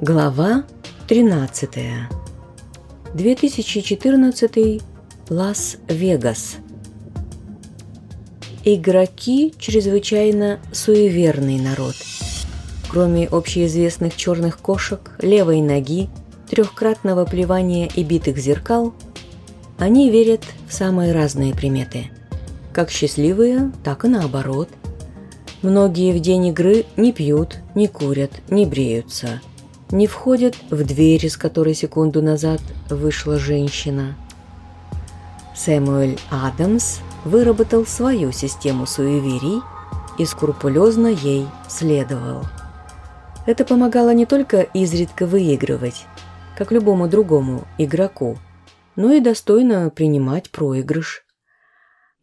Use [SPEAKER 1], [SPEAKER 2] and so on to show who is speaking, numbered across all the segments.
[SPEAKER 1] Глава 13. 2014. Лас-Вегас. Игроки – чрезвычайно суеверный народ. Кроме общеизвестных черных кошек, левой ноги, трехкратного плевания и битых зеркал, они верят в самые разные приметы. Как счастливые, так и наоборот. Многие в день игры не пьют, не курят, не бреются – не входят в дверь, из которой секунду назад вышла женщина. Сэмуэль Адамс выработал свою систему суеверий и скрупулезно ей следовал. Это помогало не только изредка выигрывать, как любому другому игроку, но и достойно принимать проигрыш.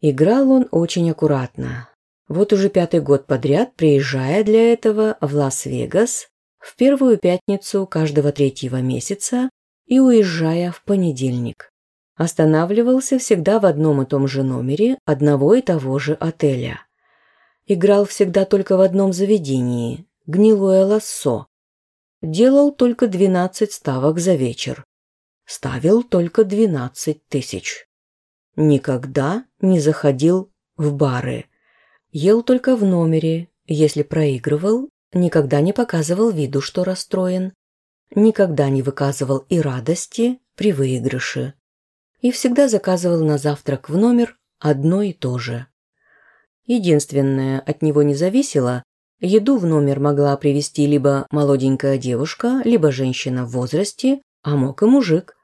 [SPEAKER 1] Играл он очень аккуратно. Вот уже пятый год подряд, приезжая для этого в Лас-Вегас, в первую пятницу каждого третьего месяца и уезжая в понедельник. Останавливался всегда в одном и том же номере одного и того же отеля. Играл всегда только в одном заведении – гнилое лассо. Делал только 12 ставок за вечер. Ставил только 12 тысяч. Никогда не заходил в бары. Ел только в номере, если проигрывал, никогда не показывал виду, что расстроен, никогда не выказывал и радости при выигрыше, и всегда заказывал на завтрак в номер одно и то же. Единственное от него не зависело, еду в номер могла привезти либо молоденькая девушка, либо женщина в возрасте, а мог и мужик.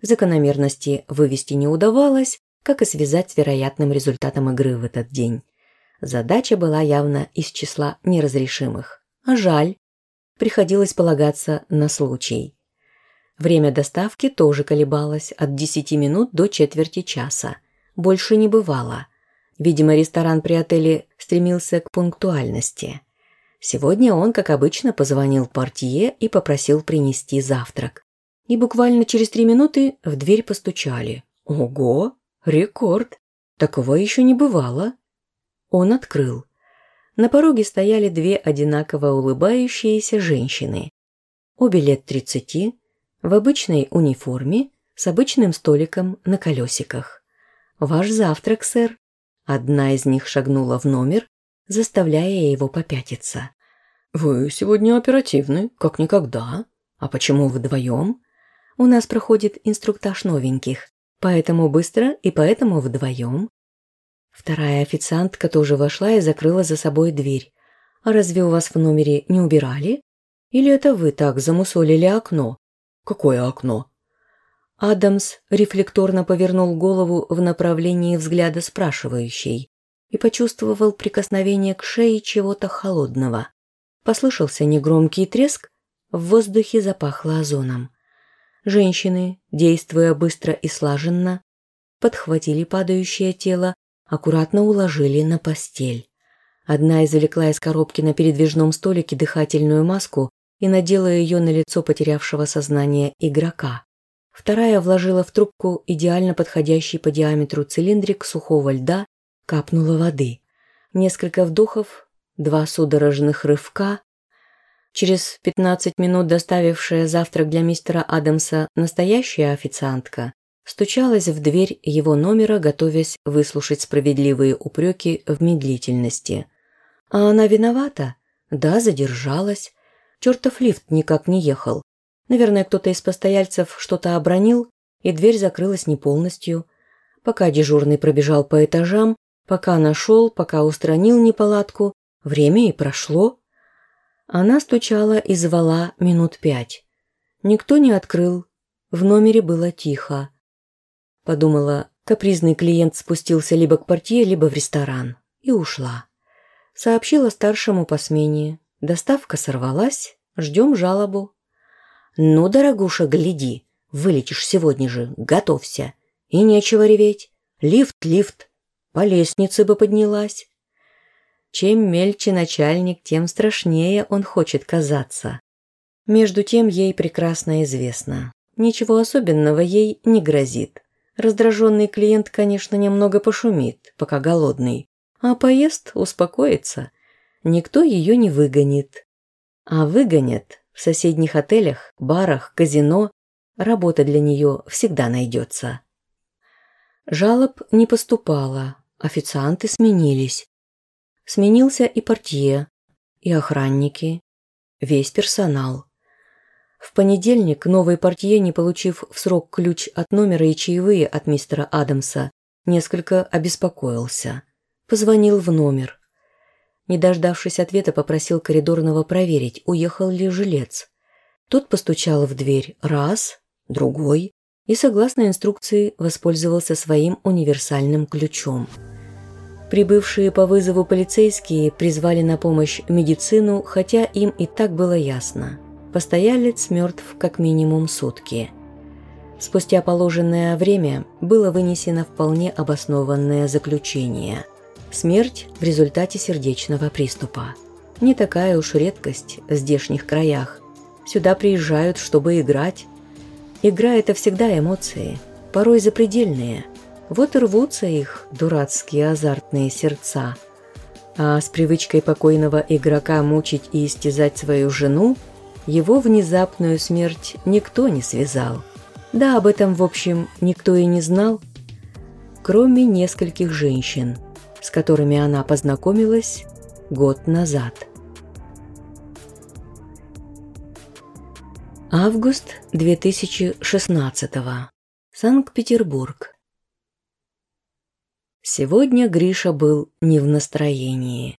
[SPEAKER 1] Закономерности вывести не удавалось, как и связать с вероятным результатом игры в этот день. Задача была явно из числа неразрешимых. А жаль. Приходилось полагаться на случай. Время доставки тоже колебалось от 10 минут до четверти часа. Больше не бывало. Видимо, ресторан при отеле стремился к пунктуальности. Сегодня он, как обычно, позвонил портье и попросил принести завтрак. И буквально через три минуты в дверь постучали. Ого! Рекорд! Такого еще не бывало. Он открыл. На пороге стояли две одинаково улыбающиеся женщины. Обе лет тридцати, в обычной униформе, с обычным столиком на колесиках. «Ваш завтрак, сэр». Одна из них шагнула в номер, заставляя его попятиться. «Вы сегодня оперативны, как никогда. А почему вдвоем?» «У нас проходит инструктаж новеньких, поэтому быстро и поэтому вдвоем. Вторая официантка тоже вошла и закрыла за собой дверь. «А разве у вас в номере не убирали? Или это вы так замусолили окно?» «Какое окно?» Адамс рефлекторно повернул голову в направлении взгляда спрашивающей и почувствовал прикосновение к шее чего-то холодного. Послышался негромкий треск, в воздухе запахло озоном. Женщины, действуя быстро и слаженно, подхватили падающее тело аккуратно уложили на постель. Одна извлекла из коробки на передвижном столике дыхательную маску и надела ее на лицо потерявшего сознание игрока. Вторая вложила в трубку идеально подходящий по диаметру цилиндрик сухого льда, капнула воды. Несколько вдохов, два судорожных рывка. Через 15 минут доставившая завтрак для мистера Адамса настоящая официантка стучалась в дверь его номера, готовясь выслушать справедливые упреки в медлительности. А она виновата? Да, задержалась. Чертов лифт никак не ехал. Наверное, кто-то из постояльцев что-то обронил, и дверь закрылась не полностью. Пока дежурный пробежал по этажам, пока нашел, пока устранил неполадку, время и прошло. Она стучала и звала минут пять. Никто не открыл. В номере было тихо. Подумала, капризный клиент спустился либо к портье, либо в ресторан. И ушла. Сообщила старшему по смене. Доставка сорвалась, ждем жалобу. «Ну, дорогуша, гляди, вылетишь сегодня же, готовься. И нечего реветь. Лифт, лифт. По лестнице бы поднялась». Чем мельче начальник, тем страшнее он хочет казаться. Между тем ей прекрасно известно. Ничего особенного ей не грозит. Раздраженный клиент, конечно, немного пошумит, пока голодный, а поест, успокоится. Никто ее не выгонит. А выгонят В соседних отелях, барах, казино работа для нее всегда найдется. Жалоб не поступало, официанты сменились. Сменился и портье, и охранники, весь персонал. В понедельник новый портье, не получив в срок ключ от номера и чаевые от мистера Адамса, несколько обеспокоился. Позвонил в номер. Не дождавшись ответа, попросил коридорного проверить, уехал ли жилец. Тот постучал в дверь раз, другой и, согласно инструкции, воспользовался своим универсальным ключом. Прибывшие по вызову полицейские призвали на помощь медицину, хотя им и так было ясно. Постоялец мертв как минимум сутки. Спустя положенное время было вынесено вполне обоснованное заключение. Смерть в результате сердечного приступа. Не такая уж редкость в здешних краях. Сюда приезжают, чтобы играть. Игра – это всегда эмоции, порой запредельные – вот и рвутся их дурацкие азартные сердца. А с привычкой покойного игрока мучить и истязать свою жену, его внезапную смерть никто не связал. Да, об этом, в общем, никто и не знал, кроме нескольких женщин, с которыми она познакомилась год назад. Август 2016. Санкт-Петербург. Сегодня Гриша был не в настроении.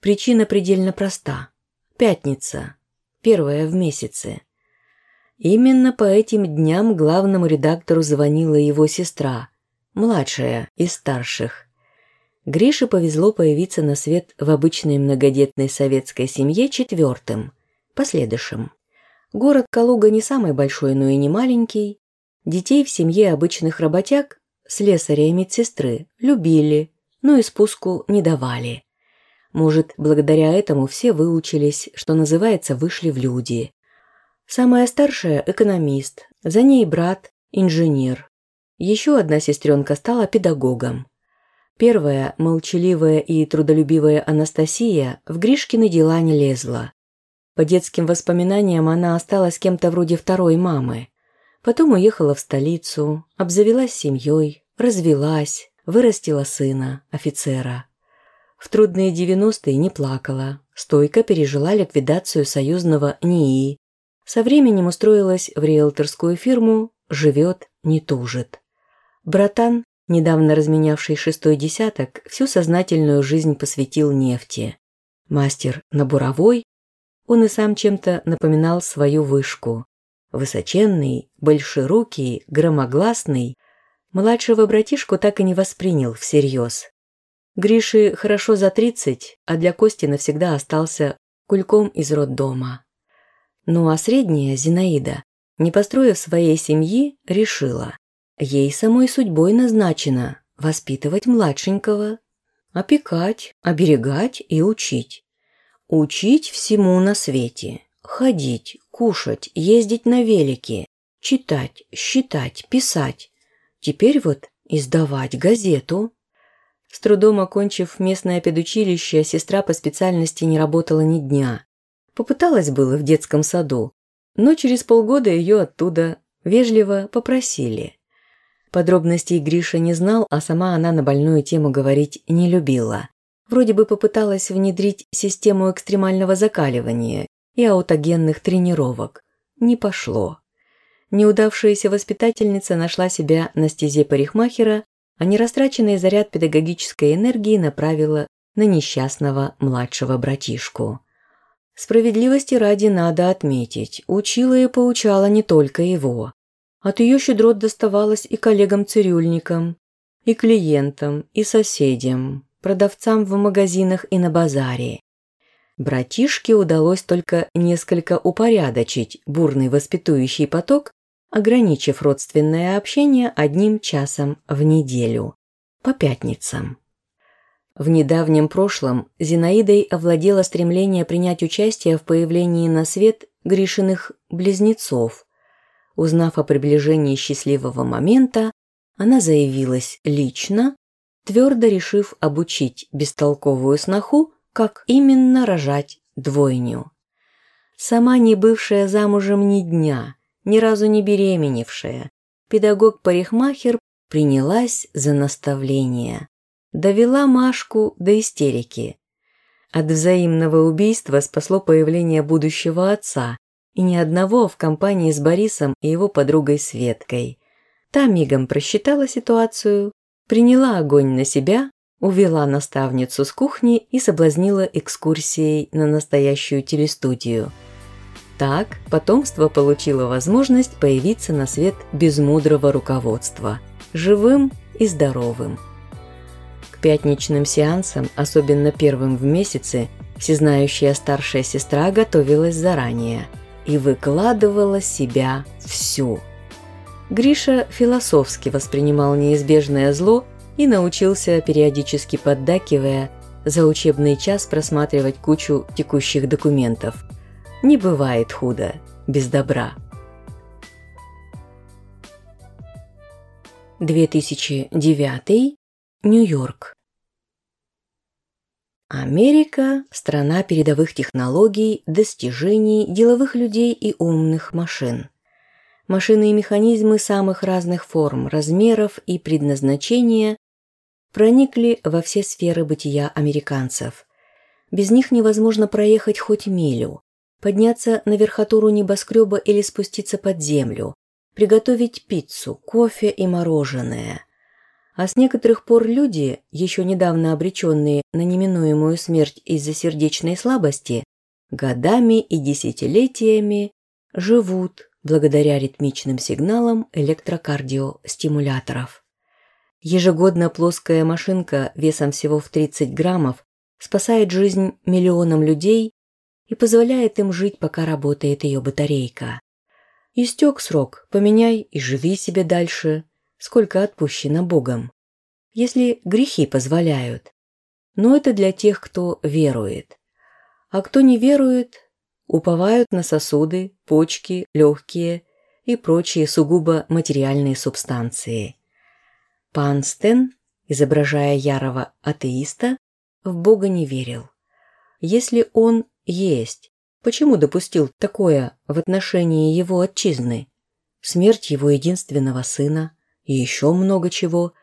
[SPEAKER 1] Причина предельно проста. Пятница. Первая в месяце. Именно по этим дням главному редактору звонила его сестра, младшая из старших. Грише повезло появиться на свет в обычной многодетной советской семье четвертым, последующим. Город Калуга не самый большой, но и не маленький. Детей в семье обычных работяг слесаря и медсестры любили, но и спуску не давали. Может, благодаря этому все выучились, что называется, вышли в люди. Самая старшая – экономист, за ней брат – инженер. Еще одна сестренка стала педагогом. Первая, молчаливая и трудолюбивая Анастасия, в Гришкины дела не лезла. По детским воспоминаниям она осталась кем-то вроде второй мамы. Потом уехала в столицу, обзавелась семьей, развелась, вырастила сына, офицера. В трудные девяностые не плакала, стойко пережила ликвидацию союзного НИИ. Со временем устроилась в риэлторскую фирму, живет, не тужит. Братан, недавно разменявший шестой десяток, всю сознательную жизнь посвятил нефти. Мастер на буровой, он и сам чем-то напоминал свою вышку. Высоченный, большерукий, громогласный, младшего братишку так и не воспринял всерьез. Грише хорошо за тридцать, а для Кости навсегда остался кульком из роддома. Ну а средняя, Зинаида, не построив своей семьи, решила. Ей самой судьбой назначено воспитывать младшенького, опекать, оберегать и учить. Учить всему на свете. Ходить, кушать, ездить на велике, читать, считать, писать. Теперь вот издавать газету. С трудом окончив местное педучилище, сестра по специальности не работала ни дня. Попыталась было в детском саду, но через полгода ее оттуда вежливо попросили. Подробностей Гриша не знал, а сама она на больную тему говорить не любила. Вроде бы попыталась внедрить систему экстремального закаливания и аутогенных тренировок. Не пошло. Неудавшаяся воспитательница нашла себя на стезе парикмахера, а нерастраченный заряд педагогической энергии направила на несчастного младшего братишку. Справедливости ради надо отметить, учила и поучала не только его. От ее щедрот доставалось и коллегам-цирюльникам, и клиентам, и соседям, продавцам в магазинах и на базаре. Братишке удалось только несколько упорядочить бурный воспитующий поток, ограничив родственное общение одним часом в неделю, по пятницам. В недавнем прошлом Зинаидой овладело стремление принять участие в появлении на свет Гришиных близнецов. Узнав о приближении счастливого момента, она заявилась лично, твердо решив обучить бестолковую сноху как именно рожать двойню. Сама не бывшая замужем ни дня, ни разу не беременевшая, педагог-парикмахер принялась за наставление. Довела Машку до истерики. От взаимного убийства спасло появление будущего отца, и ни одного в компании с Борисом и его подругой Светкой. Та мигом просчитала ситуацию, приняла огонь на себя, увела наставницу с кухни и соблазнила экскурсией на настоящую телестудию. Так потомство получило возможность появиться на свет без мудрого руководства, живым и здоровым. К пятничным сеансам, особенно первым в месяце, всезнающая старшая сестра готовилась заранее – и выкладывала себя всю. Гриша философски воспринимал неизбежное зло и научился, периодически поддакивая, за учебный час просматривать кучу текущих документов. Не бывает худо без добра. 2009. Нью-Йорк. Америка – страна передовых технологий, достижений, деловых людей и умных машин. Машины и механизмы самых разных форм, размеров и предназначения проникли во все сферы бытия американцев. Без них невозможно проехать хоть милю, подняться на верхотуру небоскреба или спуститься под землю, приготовить пиццу, кофе и мороженое – а с некоторых пор люди, еще недавно обреченные на неминуемую смерть из-за сердечной слабости, годами и десятилетиями живут благодаря ритмичным сигналам электрокардиостимуляторов. Ежегодно плоская машинка весом всего в 30 граммов спасает жизнь миллионам людей и позволяет им жить, пока работает ее батарейка. Истек срок, поменяй и живи себе дальше – сколько отпущено Богом, если грехи позволяют. Но это для тех, кто верует. А кто не верует, уповают на сосуды, почки, легкие и прочие сугубо материальные субстанции. Пан Стен, изображая ярого атеиста, в Бога не верил. Если он есть, почему допустил такое в отношении его отчизны? Смерть его единственного сына, и еще много чего.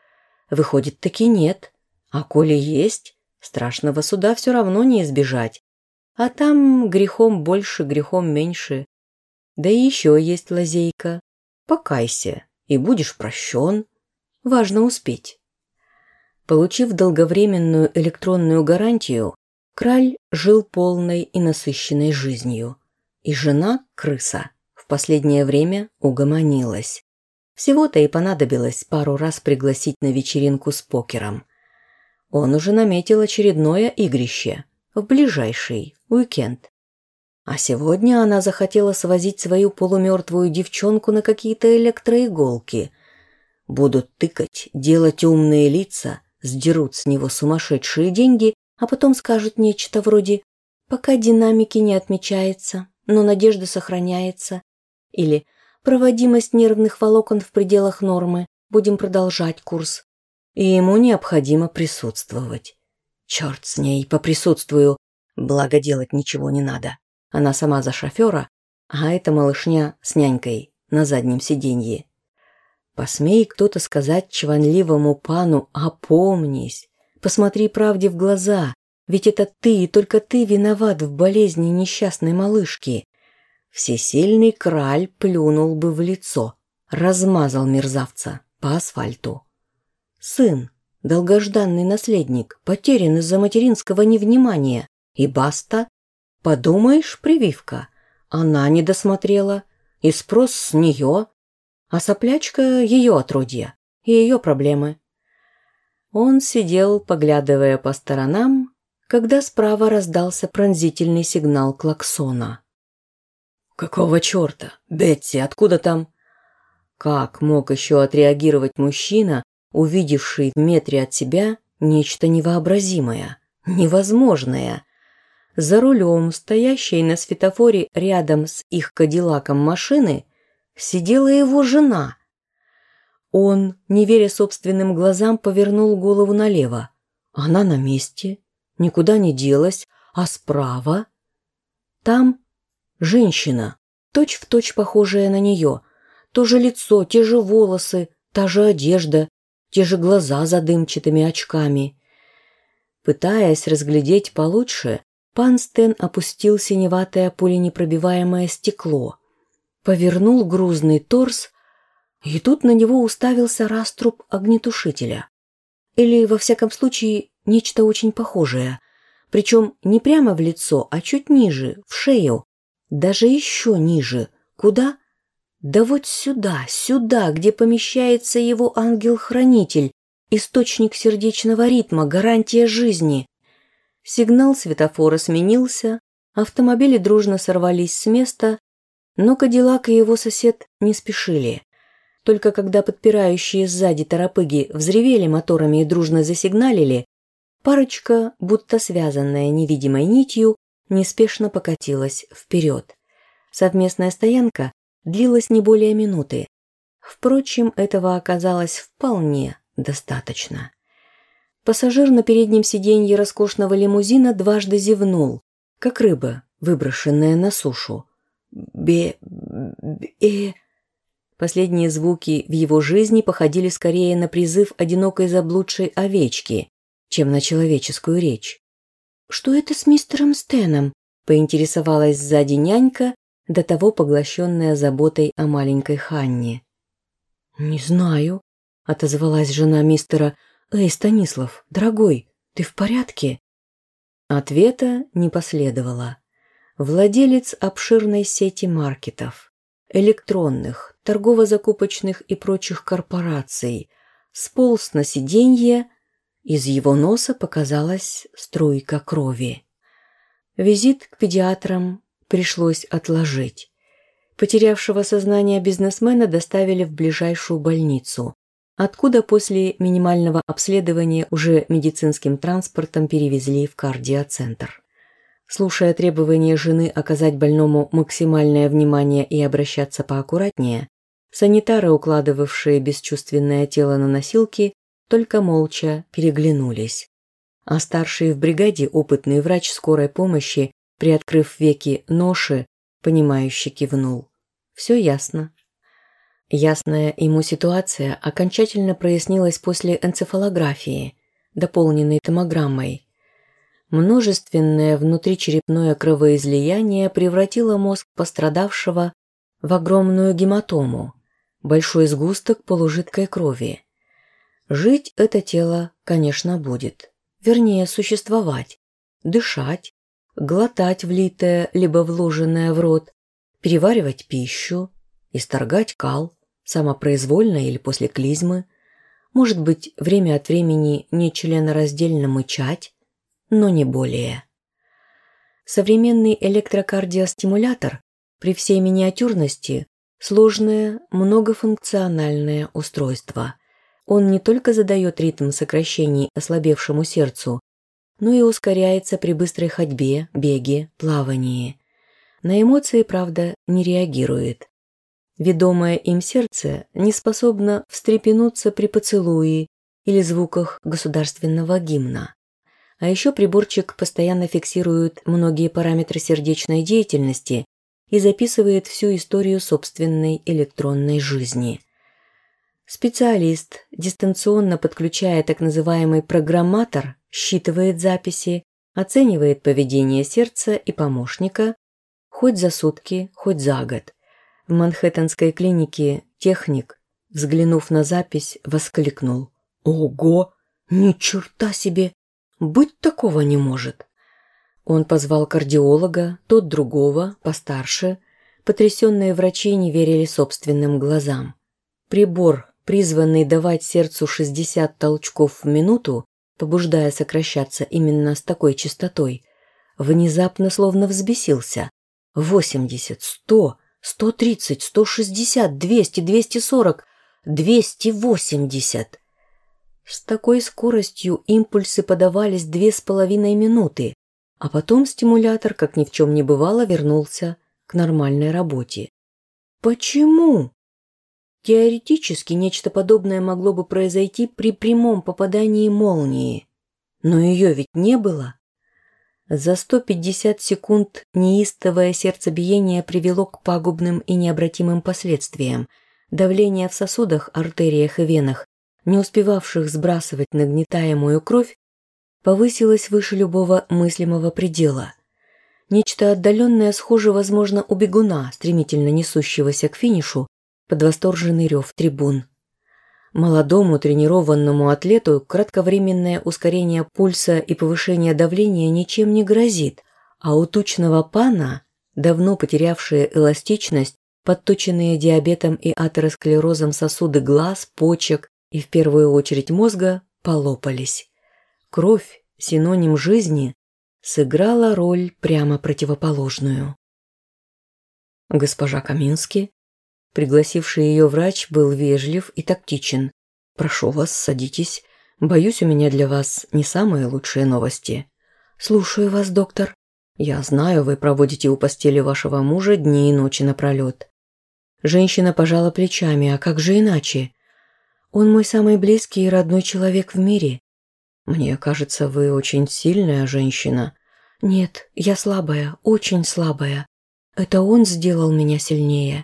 [SPEAKER 1] Выходит, таки нет. А коли есть, страшного суда все равно не избежать. А там грехом больше, грехом меньше. Да и еще есть лазейка. Покайся, и будешь прощен. Важно успеть. Получив долговременную электронную гарантию, Краль жил полной и насыщенной жизнью. И жена, крыса, в последнее время угомонилась. Всего-то и понадобилось пару раз пригласить на вечеринку с покером. Он уже наметил очередное игрище в ближайший уикенд. А сегодня она захотела свозить свою полумертвую девчонку на какие-то электроиголки. Будут тыкать, делать умные лица, сдерут с него сумасшедшие деньги, а потом скажут нечто вроде «пока динамики не отмечается, но надежда сохраняется» или проводимость нервных волокон в пределах нормы, будем продолжать курс. И ему необходимо присутствовать. Черт с ней, поприсутствую. Благо делать ничего не надо. Она сама за шофера, а эта малышня с нянькой на заднем сиденье. Посмей кто-то сказать чванливому пану «опомнись», посмотри правде в глаза, ведь это ты и только ты виноват в болезни несчастной малышки. Всесильный краль плюнул бы в лицо, размазал мерзавца по асфальту. Сын, долгожданный наследник, потерян из-за материнского невнимания. И баста. Подумаешь, прививка. Она не досмотрела. И спрос с нее. А соплячка ее отродья. И ее проблемы. Он сидел, поглядывая по сторонам, когда справа раздался пронзительный сигнал клаксона. «Какого черта? Бетси, откуда там?» Как мог еще отреагировать мужчина, увидевший в метре от себя нечто невообразимое, невозможное? За рулем, стоящей на светофоре рядом с их кадиллаком машины, сидела его жена. Он, не веря собственным глазам, повернул голову налево. Она на месте, никуда не делась, а справа... Там Женщина, точь-в-точь точь похожая на нее. То же лицо, те же волосы, та же одежда, те же глаза за дымчатыми очками. Пытаясь разглядеть получше, пан Стен опустил синеватое пуленепробиваемое стекло, повернул грузный торс, и тут на него уставился раструб огнетушителя. Или, во всяком случае, нечто очень похожее. Причем не прямо в лицо, а чуть ниже, в шею. Даже еще ниже. Куда? Да вот сюда, сюда, где помещается его ангел-хранитель, источник сердечного ритма, гарантия жизни. Сигнал светофора сменился, автомобили дружно сорвались с места, но Кадиллак и его сосед не спешили. Только когда подпирающие сзади торопыги взревели моторами и дружно засигналили, парочка, будто связанная невидимой нитью, неспешно покатилась вперед. Совместная стоянка длилась не более минуты. Впрочем, этого оказалось вполне достаточно. Пассажир на переднем сиденье роскошного лимузина дважды зевнул, как рыба, выброшенная на сушу. Бе... бе... Последние звуки в его жизни походили скорее на призыв одинокой заблудшей овечки, чем на человеческую речь. «Что это с мистером Стеном?» – поинтересовалась сзади нянька, до того поглощенная заботой о маленькой Ханне. «Не знаю», – отозвалась жена мистера. «Эй, Станислав, дорогой, ты в порядке?» Ответа не последовало. Владелец обширной сети маркетов, электронных, торгово-закупочных и прочих корпораций сполз на сиденье, из его носа показалась струйка крови. Визит к педиатрам пришлось отложить. Потерявшего сознание бизнесмена доставили в ближайшую больницу, откуда после минимального обследования уже медицинским транспортом перевезли в кардиоцентр. Слушая требования жены оказать больному максимальное внимание и обращаться поаккуратнее, санитары, укладывавшие бесчувственное тело на носилки, только молча переглянулись. А старший в бригаде опытный врач скорой помощи Приоткрыв веки ноши, понимающе кивнул. Все ясно. Ясная ему ситуация окончательно прояснилась после энцефалографии, дополненной томограммой. Множественное внутричерепное кровоизлияние превратило мозг пострадавшего в огромную гематому, большой сгусток полужидкой крови. Жить это тело, конечно, будет. Вернее, существовать, дышать, глотать влитое либо вложенное в рот, переваривать пищу, исторгать кал, самопроизвольно или после клизмы, может быть, время от времени нечленораздельно мычать, но не более. Современный электрокардиостимулятор при всей миниатюрности – сложное многофункциональное устройство. Он не только задает ритм сокращений ослабевшему сердцу, но и ускоряется при быстрой ходьбе, беге, плавании. На эмоции, правда, не реагирует. Ведомое им сердце не способно встрепенуться при поцелуе или звуках государственного гимна. А еще приборчик постоянно фиксирует многие параметры сердечной деятельности и записывает всю историю собственной электронной жизни. Специалист, дистанционно подключая так называемый программатор, считывает записи, оценивает поведение сердца и помощника, хоть за сутки, хоть за год. В Манхэттенской клинике техник, взглянув на запись, воскликнул. «Ого! Ни черта себе! Быть такого не может!» Он позвал кардиолога, тот другого, постарше. Потрясенные врачи не верили собственным глазам. Прибор, призванный давать сердцу 60 толчков в минуту, побуждая сокращаться именно с такой частотой, внезапно словно взбесился. 80, 100, 130, 160, 200, 240, 280. С такой скоростью импульсы подавались две с половиной минуты, а потом стимулятор, как ни в чем не бывало, вернулся к нормальной работе. Почему? Теоретически нечто подобное могло бы произойти при прямом попадании молнии. Но ее ведь не было. За 150 секунд неистовое сердцебиение привело к пагубным и необратимым последствиям. Давление в сосудах, артериях и венах, не успевавших сбрасывать нагнетаемую кровь, повысилось выше любого мыслимого предела. Нечто отдаленное схоже, возможно, у бегуна, стремительно несущегося к финишу, под восторженный рев трибун. Молодому тренированному атлету кратковременное ускорение пульса и повышение давления ничем не грозит, а у тучного пана, давно потерявшие эластичность, подточенные диабетом и атеросклерозом сосуды глаз, почек и в первую очередь мозга, полопались. Кровь, синоним жизни, сыграла роль прямо противоположную. Госпожа Камински Пригласивший ее врач был вежлив и тактичен. «Прошу вас, садитесь. Боюсь, у меня для вас не самые лучшие новости». «Слушаю вас, доктор». «Я знаю, вы проводите у постели вашего мужа дни и ночи напролет». Женщина пожала плечами, а как же иначе? «Он мой самый близкий и родной человек в мире». «Мне кажется, вы очень сильная женщина». «Нет, я слабая, очень слабая. Это он сделал меня сильнее.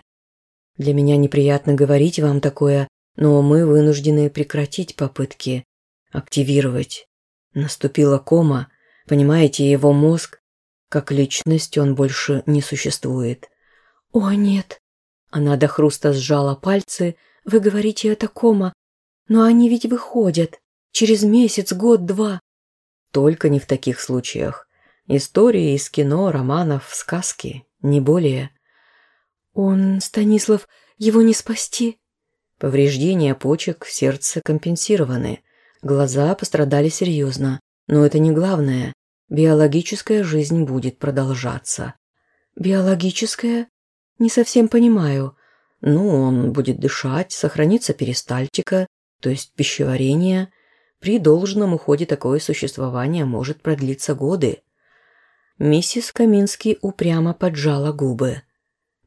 [SPEAKER 1] Для меня неприятно говорить вам такое, но мы вынуждены прекратить попытки активировать. Наступила кома, понимаете, его мозг, как личность, он больше не существует. О, нет. Она до хруста сжала пальцы. Вы говорите, это кома. Но они ведь выходят. Через месяц, год, два. Только не в таких случаях. Истории из кино, романов, сказки, не более. «Он, Станислав, его не спасти?» Повреждения почек, сердца компенсированы. Глаза пострадали серьезно. Но это не главное. Биологическая жизнь будет продолжаться. «Биологическая? Не совсем понимаю. Ну, он будет дышать, сохранится перистальтика, то есть пищеварение. При должном уходе такое существование может продлиться годы». Миссис Каминский упрямо поджала губы.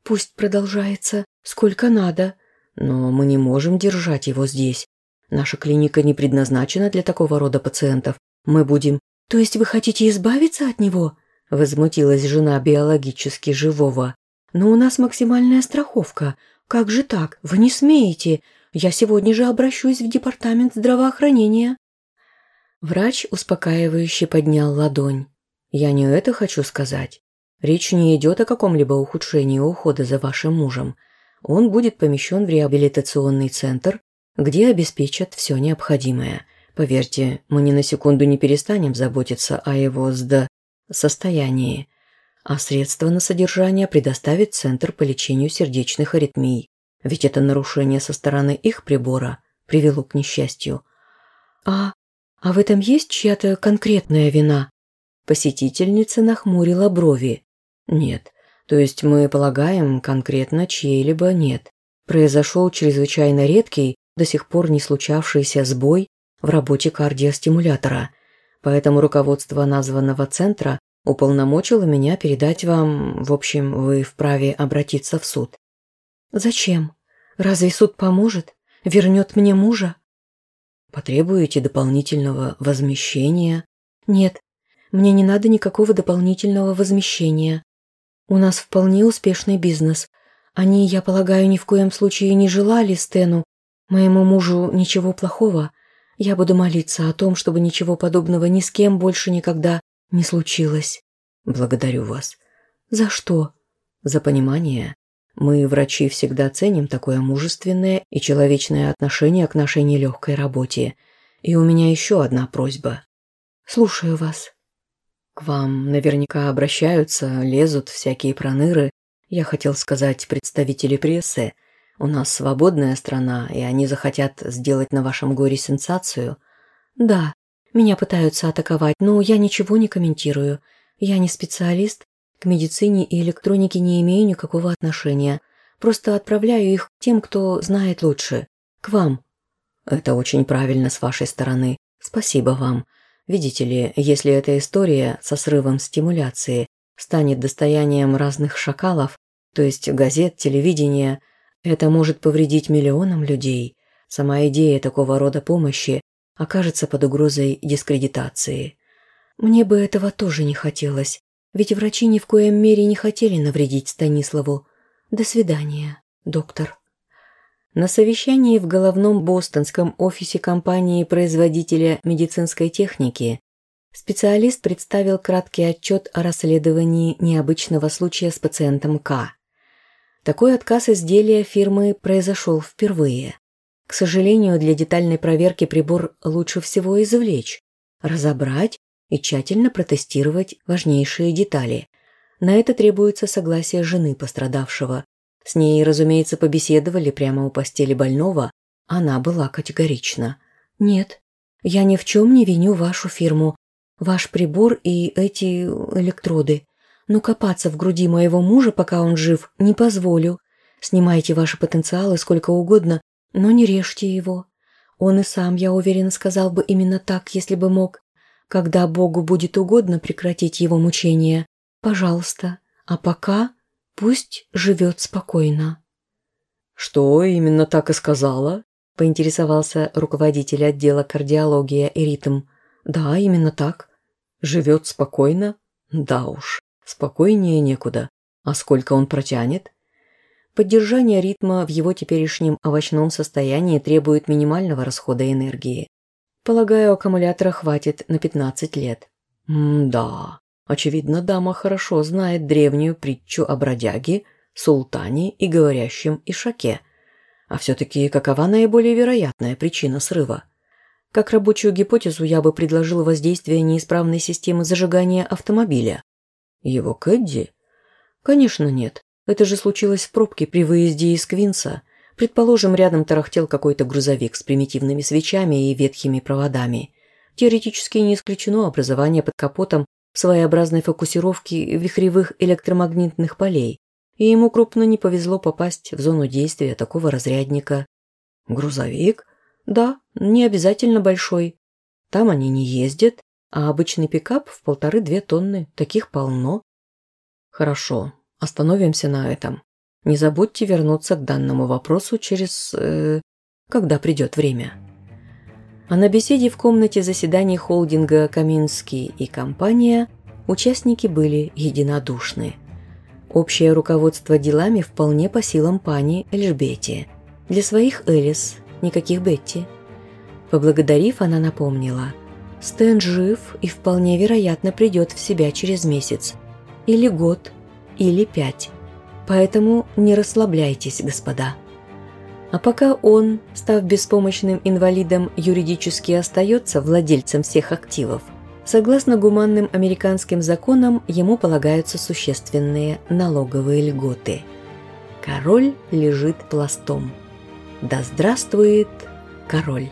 [SPEAKER 1] Пусть продолжается, сколько надо. Но мы не можем держать его здесь. Наша клиника не предназначена для такого рода пациентов. Мы будем... То есть вы хотите избавиться от него? Возмутилась жена биологически живого. Но у нас максимальная страховка. Как же так? Вы не смеете. Я сегодня же обращусь в департамент здравоохранения. Врач успокаивающе поднял ладонь. Я не это хочу сказать. Речь не идет о каком-либо ухудшении ухода за вашим мужем. Он будет помещен в реабилитационный центр, где обеспечат все необходимое. Поверьте, мы ни на секунду не перестанем заботиться о его сда... состоянии. А средства на содержание предоставит Центр по лечению сердечных аритмий. Ведь это нарушение со стороны их прибора привело к несчастью. А... а в этом есть чья-то конкретная вина? Посетительница нахмурила брови. Нет. То есть мы полагаем, конкретно чьей-либо нет. Произошел чрезвычайно редкий, до сих пор не случавшийся сбой в работе кардиостимулятора. Поэтому руководство названного центра уполномочило меня передать вам, в общем, вы вправе обратиться в суд. Зачем? Разве суд поможет? Вернет мне мужа? Потребуете дополнительного возмещения? Нет, мне не надо никакого дополнительного возмещения. У нас вполне успешный бизнес. Они, я полагаю, ни в коем случае не желали Стэну, моему мужу, ничего плохого. Я буду молиться о том, чтобы ничего подобного ни с кем больше никогда не случилось. Благодарю вас. За что? За понимание. Мы, врачи, всегда ценим такое мужественное и человечное отношение к нашей нелегкой работе. И у меня еще одна просьба. Слушаю вас. К вам наверняка обращаются, лезут всякие проныры. Я хотел сказать представители прессы. У нас свободная страна, и они захотят сделать на вашем горе сенсацию. Да, меня пытаются атаковать, но я ничего не комментирую. Я не специалист, к медицине и электронике не имею никакого отношения. Просто отправляю их тем, кто знает лучше. К вам. Это очень правильно с вашей стороны. Спасибо вам. Видите ли, если эта история со срывом стимуляции станет достоянием разных шакалов, то есть газет, телевидения, это может повредить миллионам людей. Сама идея такого рода помощи окажется под угрозой дискредитации. Мне бы этого тоже не хотелось, ведь врачи ни в коем мере не хотели навредить Станиславу. До свидания, доктор. На совещании в головном бостонском офисе компании-производителя медицинской техники специалист представил краткий отчет о расследовании необычного случая с пациентом К. Такой отказ изделия фирмы произошел впервые. К сожалению, для детальной проверки прибор лучше всего извлечь, разобрать и тщательно протестировать важнейшие детали. На это требуется согласие жены пострадавшего. С ней, разумеется, побеседовали прямо у постели больного. Она была категорична. «Нет, я ни в чем не виню вашу фирму. Ваш прибор и эти электроды. Но копаться в груди моего мужа, пока он жив, не позволю. Снимайте ваши потенциалы сколько угодно, но не режьте его. Он и сам, я уверена, сказал бы именно так, если бы мог. Когда Богу будет угодно прекратить его мучения, пожалуйста, а пока пусть живет спокойно».
[SPEAKER 2] «Что именно так и сказала?» – поинтересовался руководитель отдела кардиология и ритм. «Да, именно так. Живет спокойно? Да уж, спокойнее некуда. А сколько он протянет?» Поддержание ритма в его теперешнем овощном состоянии требует минимального расхода энергии. Полагаю, аккумулятора хватит на 15 лет. М-да. Очевидно, дама хорошо знает древнюю притчу о бродяге, султане и говорящем ишаке. А все-таки какова наиболее вероятная причина срыва? Как рабочую гипотезу я бы предложил воздействие неисправной системы зажигания автомобиля. Его Кэдди? Конечно, нет. Это же случилось в пробке при выезде из Квинса – Предположим, рядом тарахтел какой-то грузовик с примитивными свечами и ветхими проводами. Теоретически не исключено образование под капотом своеобразной фокусировки вихревых электромагнитных полей, и ему крупно не повезло попасть в зону действия такого разрядника. Грузовик? Да, не обязательно большой. Там они не ездят, а обычный пикап в полторы-две тонны, таких полно. Хорошо, остановимся на этом. Не забудьте вернуться к данному вопросу через... Э, когда придет время. А на беседе в комнате заседаний холдинга «Каминский» и компания участники были единодушны. Общее руководство делами вполне по силам пани Эльжбете. Для своих Элис, никаких Бетти. Поблагодарив, она напомнила. Стэн жив и вполне вероятно придет в себя через месяц. Или год, или пять. Поэтому не расслабляйтесь, господа. А пока он, став беспомощным инвалидом, юридически остается владельцем всех активов, согласно гуманным американским законам ему полагаются существенные налоговые льготы. Король лежит пластом. Да здравствует король!